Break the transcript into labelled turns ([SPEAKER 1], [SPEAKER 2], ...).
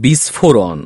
[SPEAKER 1] বিস্ফোরণ।